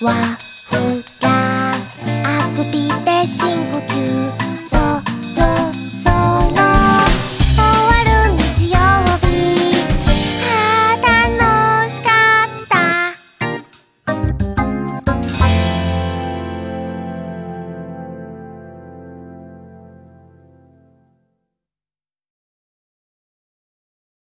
哇